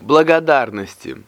Благодарности.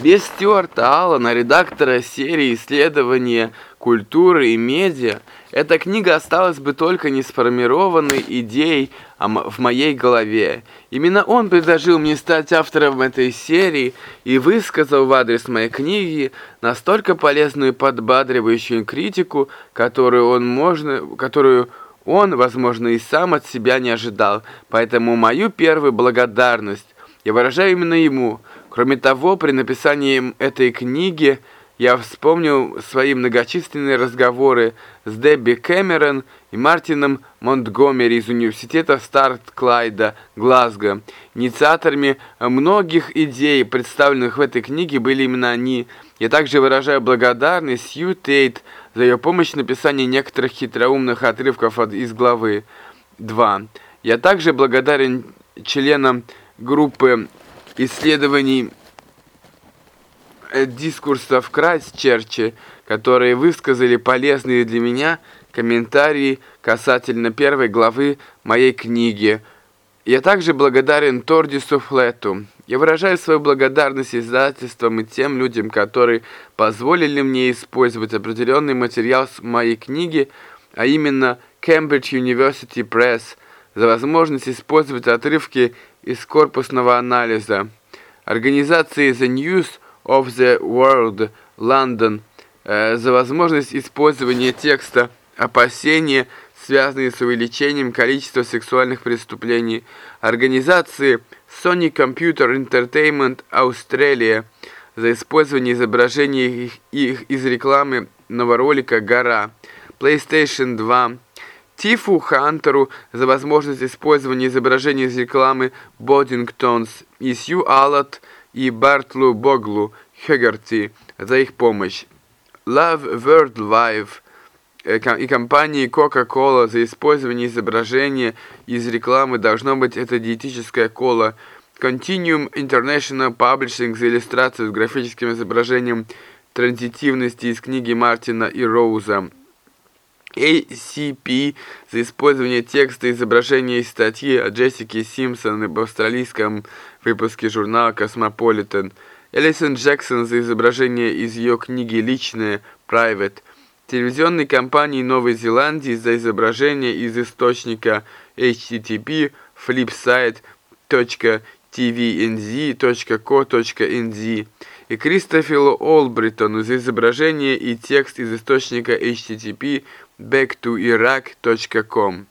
Без Стюарта Аллана, редактора серии исследования культуры и медиа, эта книга осталась бы только не сформированной идеей в моей голове. Именно он предложил мне стать автором этой серии и высказал в адрес моей книги настолько полезную и подбадривающую критику, которую он можно, которую он, возможно, и сам от себя не ожидал. Поэтому мою первую благодарность я выражаю именно ему. Кроме того, при написании этой книги я вспомнил свои многочисленные разговоры с Дебби Кэмерон и Мартином Монтгомери из университета Старт-Клайда, Глазго. Инициаторами многих идей, представленных в этой книге, были именно они. Я также выражаю благодарность Сью Тейт за ее помощь в написании некоторых хитроумных отрывков из главы 2. Я также благодарен членам группы исследований э, дискурса в Крайстчерче, которые высказали полезные для меня комментарии касательно первой главы моей книги. Я также благодарен Тордису Флету. Я выражаю свою благодарность издательствам и тем людям, которые позволили мне использовать определенный материал с моей книги, а именно Cambridge University Press, за возможность использовать отрывки из корпусного анализа. Организации The News of the World London э, за возможность использования текста опасения, связанные с увеличением количества сексуальных преступлений. Организации Sony Computer Entertainment Australia за использование изображений их, их из рекламы нового ролика «Гора». PlayStation 2 Тифу Хантеру за возможность использования изображений из рекламы Бодингтонс и Сью Аллот и Бартлу Боглу Хегарти за их помощь. Love World Live э, и компании Coca-Cola за использование изображения из рекламы должно быть это диетическая кола. Continuum International Publishing за иллюстрацию с графическим изображением транзитивности из книги Мартина и Роуза. ACP за использование текста изображения из статьи о Джессике Симпсон в австралийском выпуске журнала Cosmopolitan. Элисон Джексон за изображение из ее книги «Личное» Private. Телевизионной компании Новой Зеландии за изображение из источника http flipside.tvnz.co.nz и Кристоферу Олбритону за изображение и текст из источника http backtoiraq.com